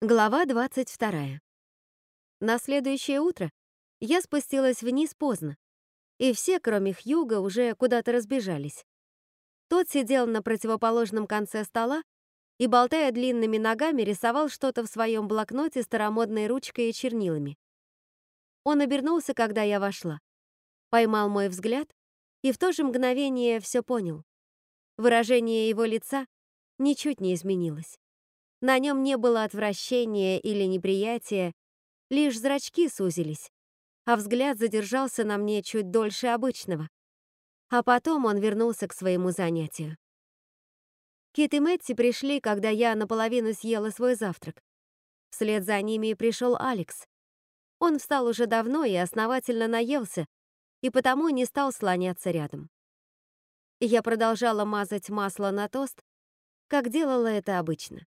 Глава 22. На следующее утро я спустилась вниз поздно, и все, кроме Хьюга, уже куда-то разбежались. Тот сидел на противоположном конце стола и, болтая длинными ногами, рисовал что-то в своем блокноте старомодной ручкой и чернилами. Он обернулся, когда я вошла, поймал мой взгляд и в то же мгновение все понял. Выражение его лица ничуть не изменилось. На нем не было отвращения или неприятия, лишь зрачки сузились, а взгляд задержался на мне чуть дольше обычного. А потом он вернулся к своему занятию. Кит и Мэтти пришли, когда я наполовину съела свой завтрак. Вслед за ними пришел Алекс. Он встал уже давно и основательно наелся, и потому не стал слоняться рядом. Я продолжала мазать масло на тост, как делала это обычно.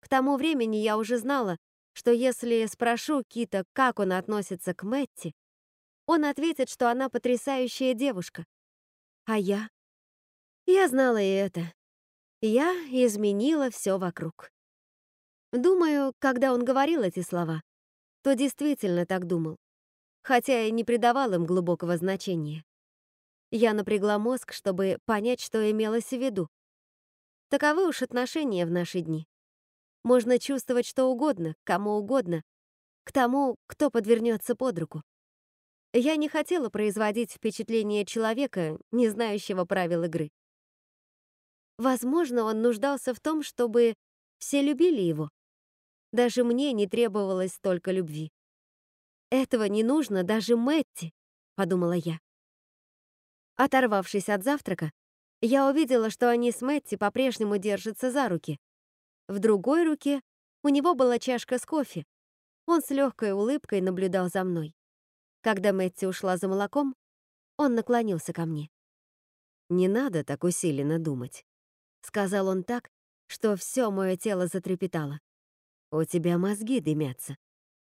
К тому времени я уже знала, что если спрошу Кита, как он относится к Мэтти, он ответит, что она потрясающая девушка. А я? Я знала и это. Я изменила все вокруг. Думаю, когда он говорил эти слова, то действительно так думал, хотя и не придавал им глубокого значения. Я напрягла мозг, чтобы понять, что имелось в виду. Таковы уж отношения в наши дни. Можно чувствовать что угодно, кому угодно, к тому, кто подвернется под руку. Я не хотела производить впечатление человека, не знающего правил игры. Возможно, он нуждался в том, чтобы все любили его. Даже мне не требовалось столько любви. Этого не нужно даже Мэтти, подумала я. Оторвавшись от завтрака, я увидела, что они с Мэтти по-прежнему держатся за руки, в другой руке у него была чашка с кофе. Он с легкой улыбкой наблюдал за мной. Когда Мэтти ушла за молоком, он наклонился ко мне. «Не надо так усиленно думать», — сказал он так, что все мое тело затрепетало. «У тебя мозги дымятся».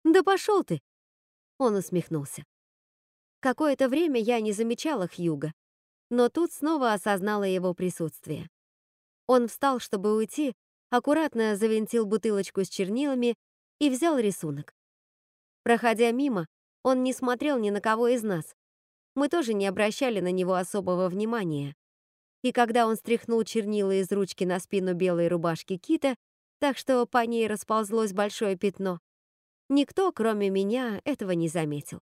«Да пошел ты!» Он усмехнулся. Какое-то время я не замечала Хьюга, но тут снова осознала его присутствие. Он встал, чтобы уйти, аккуратно завинтил бутылочку с чернилами и взял рисунок. Проходя мимо, он не смотрел ни на кого из нас. Мы тоже не обращали на него особого внимания. И когда он стряхнул чернила из ручки на спину белой рубашки Кита, так что по ней расползлось большое пятно, никто, кроме меня, этого не заметил.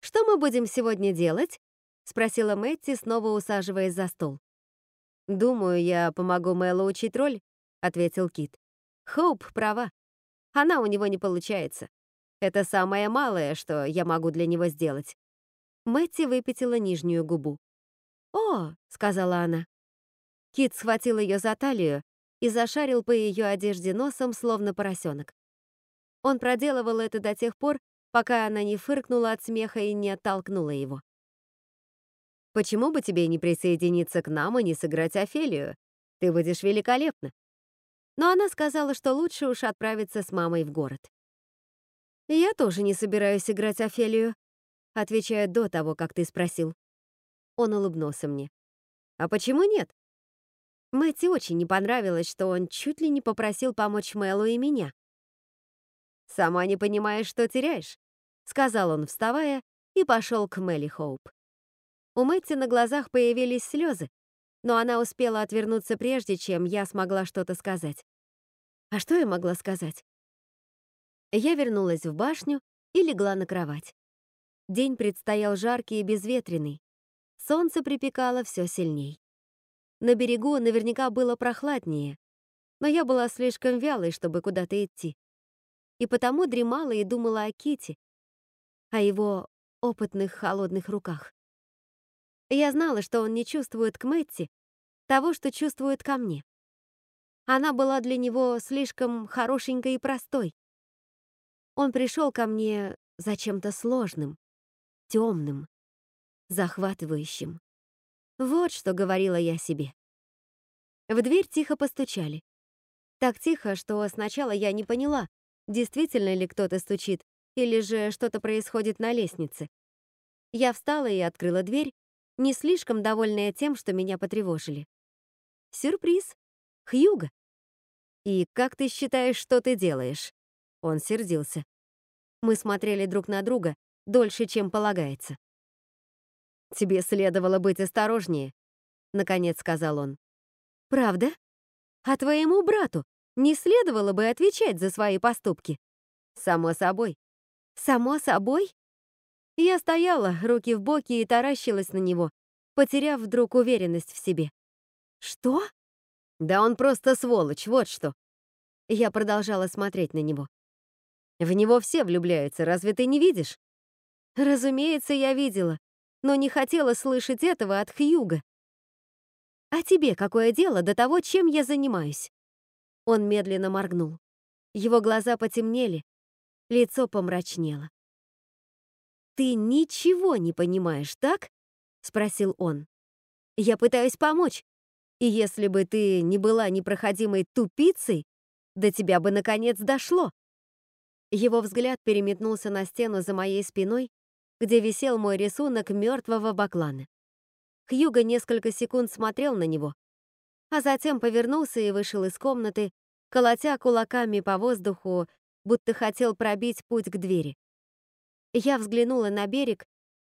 «Что мы будем сегодня делать?» — спросила Мэтти, снова усаживаясь за стол. «Думаю, я помогу Мэлу учить роль», — ответил Кит. «Хоуп права. Она у него не получается. Это самое малое, что я могу для него сделать». Мэтти выпятила нижнюю губу. «О!» — сказала она. Кит схватил ее за талию и зашарил по ее одежде носом, словно поросенок. Он проделывал это до тех пор, пока она не фыркнула от смеха и не оттолкнула его. Почему бы тебе не присоединиться к нам и не сыграть Офелию? Ты будешь великолепна. Но она сказала, что лучше уж отправиться с мамой в город. Я тоже не собираюсь играть Офелию, отвечая до того, как ты спросил. Он улыбнулся мне. А почему нет? Мэтти очень не понравилось, что он чуть ли не попросил помочь Мэлу и меня. «Сама не понимаешь, что теряешь», — сказал он, вставая, и пошел к Мэлли Хоуп. У Мэтти на глазах появились слезы, но она успела отвернуться прежде, чем я смогла что-то сказать. А что я могла сказать? Я вернулась в башню и легла на кровать. День предстоял жаркий и безветренный. Солнце припекало все сильней. На берегу наверняка было прохладнее, но я была слишком вялой, чтобы куда-то идти. И потому дремала и думала о Ките, о его опытных холодных руках. Я знала, что он не чувствует к Мэтти того, что чувствует ко мне. Она была для него слишком хорошенькой и простой. Он пришел ко мне за чем-то сложным, темным, захватывающим. Вот что говорила я себе. В дверь тихо постучали. Так тихо, что сначала я не поняла, действительно ли кто-то стучит, или же что-то происходит на лестнице. Я встала и открыла дверь, не слишком довольная тем, что меня потревожили. Сюрприз. Хьюга. «И как ты считаешь, что ты делаешь?» Он сердился. Мы смотрели друг на друга дольше, чем полагается. «Тебе следовало быть осторожнее», — наконец сказал он. «Правда? А твоему брату не следовало бы отвечать за свои поступки?» «Само собой». «Само собой?» Я стояла, руки в боки, и таращилась на него, потеряв вдруг уверенность в себе. «Что?» «Да он просто сволочь, вот что!» Я продолжала смотреть на него. «В него все влюбляются, разве ты не видишь?» Разумеется, я видела, но не хотела слышать этого от Хьюга. «А тебе какое дело до того, чем я занимаюсь?» Он медленно моргнул. Его глаза потемнели, лицо помрачнело. «Ты ничего не понимаешь, так?» — спросил он. «Я пытаюсь помочь, и если бы ты не была непроходимой тупицей, до тебя бы наконец дошло». Его взгляд переметнулся на стену за моей спиной, где висел мой рисунок мертвого баклана. Хьюго несколько секунд смотрел на него, а затем повернулся и вышел из комнаты, колотя кулаками по воздуху, будто хотел пробить путь к двери. Я взглянула на берег,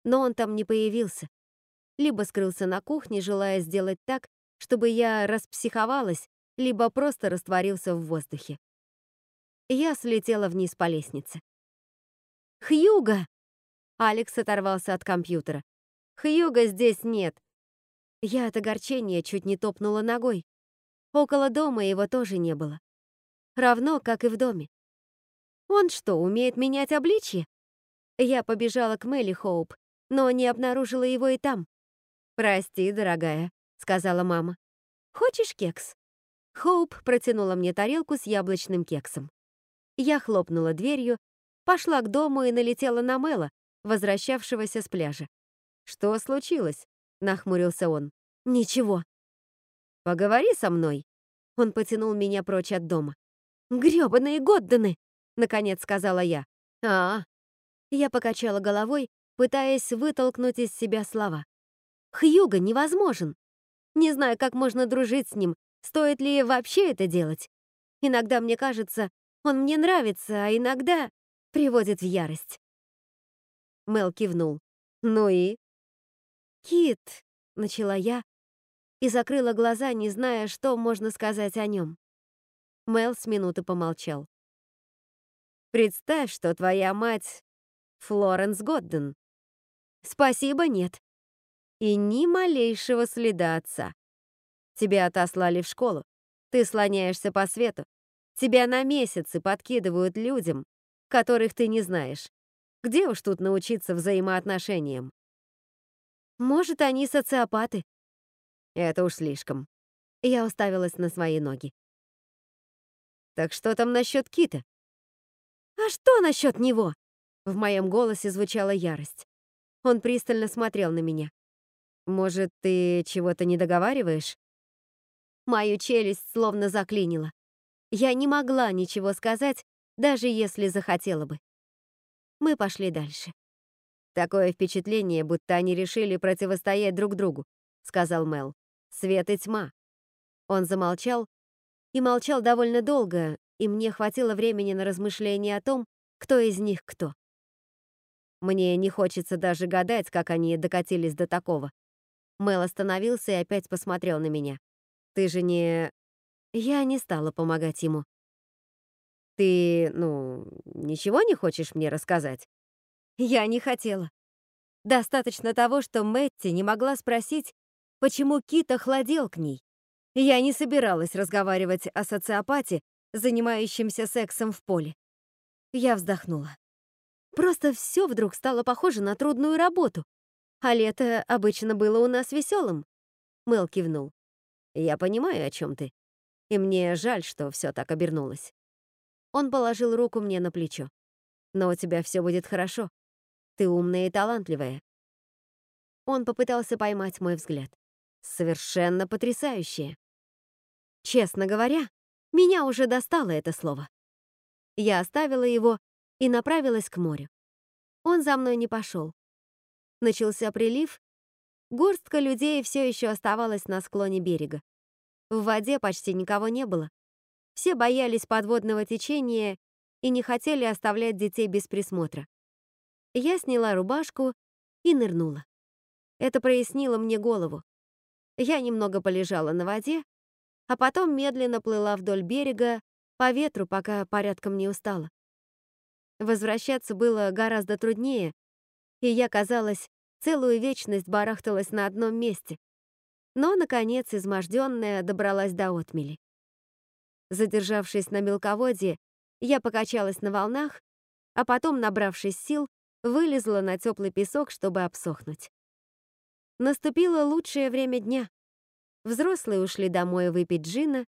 но он там не появился. Либо скрылся на кухне, желая сделать так, чтобы я распсиховалась, либо просто растворился в воздухе. Я слетела вниз по лестнице. «Хьюго!» Алекс оторвался от компьютера. «Хьюга здесь нет». Я от огорчения чуть не топнула ногой. Около дома его тоже не было. Равно, как и в доме. Он что, умеет менять обличье? Я побежала к Мелли Хоуп, но не обнаружила его и там. «Прости, дорогая», — сказала мама. «Хочешь кекс?» Хоуп протянула мне тарелку с яблочным кексом. Я хлопнула дверью, пошла к дому и налетела на Мэла, возвращавшегося с пляжа. «Что случилось?» — нахмурился он. «Ничего». «Поговори со мной». Он потянул меня прочь от дома. «Грёбаные Годданы!» — наконец сказала я. «А, Я покачала головой, пытаясь вытолкнуть из себя слова. «Хьюго невозможен. Не знаю, как можно дружить с ним, стоит ли вообще это делать. Иногда мне кажется, он мне нравится, а иногда приводит в ярость. Мел кивнул. «Ну и?» «Кит», — начала я и закрыла глаза, не зная, что можно сказать о нем. Мел с минуты помолчал. «Представь, что твоя мать Флоренс Годден». «Спасибо, нет». «И ни малейшего следа отца. Тебя отослали в школу. Ты слоняешься по свету. Тебя на месяцы подкидывают людям, которых ты не знаешь. Где уж тут научиться взаимоотношениям? Может, они социопаты? Это уж слишком. Я уставилась на свои ноги. Так что там насчет Кита? А что насчет него? В моем голосе звучала ярость. Он пристально смотрел на меня. Может, ты чего-то не договариваешь? Мою челюсть словно заклинила. Я не могла ничего сказать, даже если захотела бы. Мы пошли дальше. «Такое впечатление, будто они решили противостоять друг другу», — сказал Мел. «Свет и тьма». Он замолчал и молчал довольно долго, и мне хватило времени на размышления о том, кто из них кто. Мне не хочется даже гадать, как они докатились до такого. Мел остановился и опять посмотрел на меня. «Ты же не...» Я не стала помогать ему. Ты, ну, ничего не хочешь мне рассказать? Я не хотела. Достаточно того, что Мэтти не могла спросить, почему Кит охладел к ней. Я не собиралась разговаривать о социопате, занимающемся сексом в поле. Я вздохнула. Просто все вдруг стало похоже на трудную работу. А лето обычно было у нас веселым. Мэл кивнул. Я понимаю, о чем ты. И мне жаль, что все так обернулось. Он положил руку мне на плечо. «Но у тебя все будет хорошо. Ты умная и талантливая». Он попытался поймать мой взгляд. Совершенно потрясающее. Честно говоря, меня уже достало это слово. Я оставила его и направилась к морю. Он за мной не пошел. Начался прилив. Горстка людей все еще оставалась на склоне берега. В воде почти никого не было. Все боялись подводного течения и не хотели оставлять детей без присмотра. Я сняла рубашку и нырнула. Это прояснило мне голову. Я немного полежала на воде, а потом медленно плыла вдоль берега по ветру, пока порядком не устала. Возвращаться было гораздо труднее, и я, казалось, целую вечность барахталась на одном месте. Но, наконец, изможденная добралась до отмели. Задержавшись на мелководье, я покачалась на волнах, а потом, набравшись сил, вылезла на теплый песок, чтобы обсохнуть. Наступило лучшее время дня. Взрослые ушли домой выпить джина,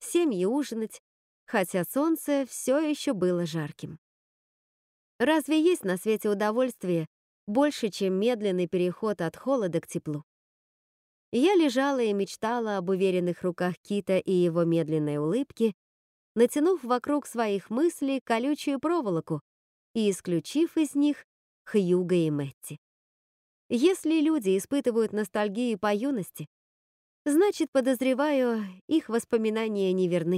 семьи ужинать, хотя солнце все еще было жарким. Разве есть на свете удовольствие больше, чем медленный переход от холода к теплу? Я лежала и мечтала об уверенных руках Кита и его медленной улыбке, натянув вокруг своих мыслей колючую проволоку и исключив из них Хьюга и Мэтти. Если люди испытывают ностальгию по юности, значит, подозреваю, их воспоминания неверны.